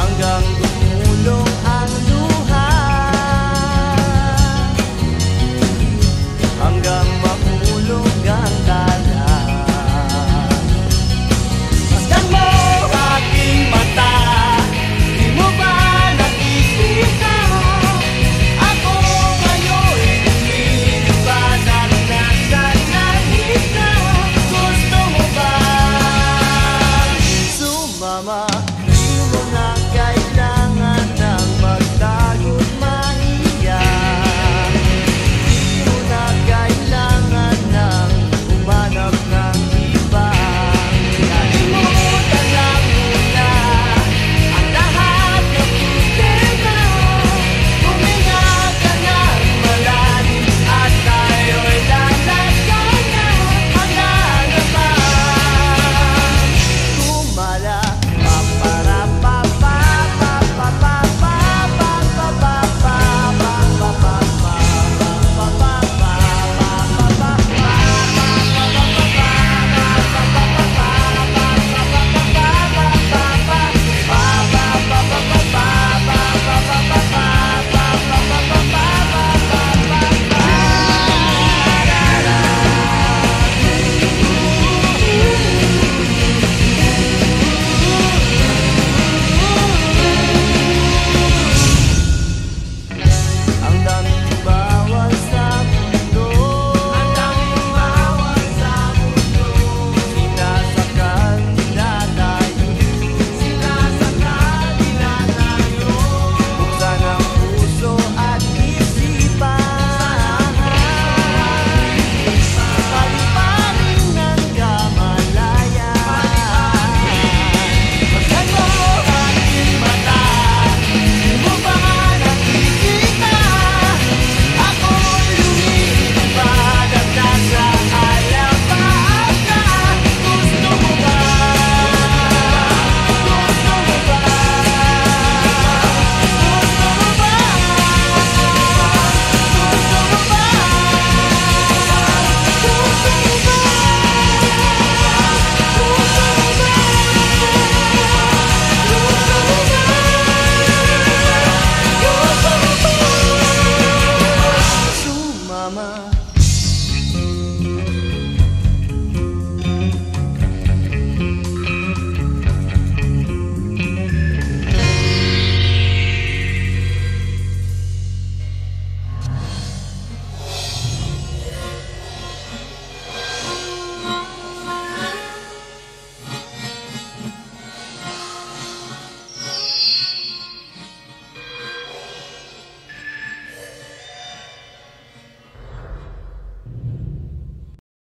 刚刚 mama.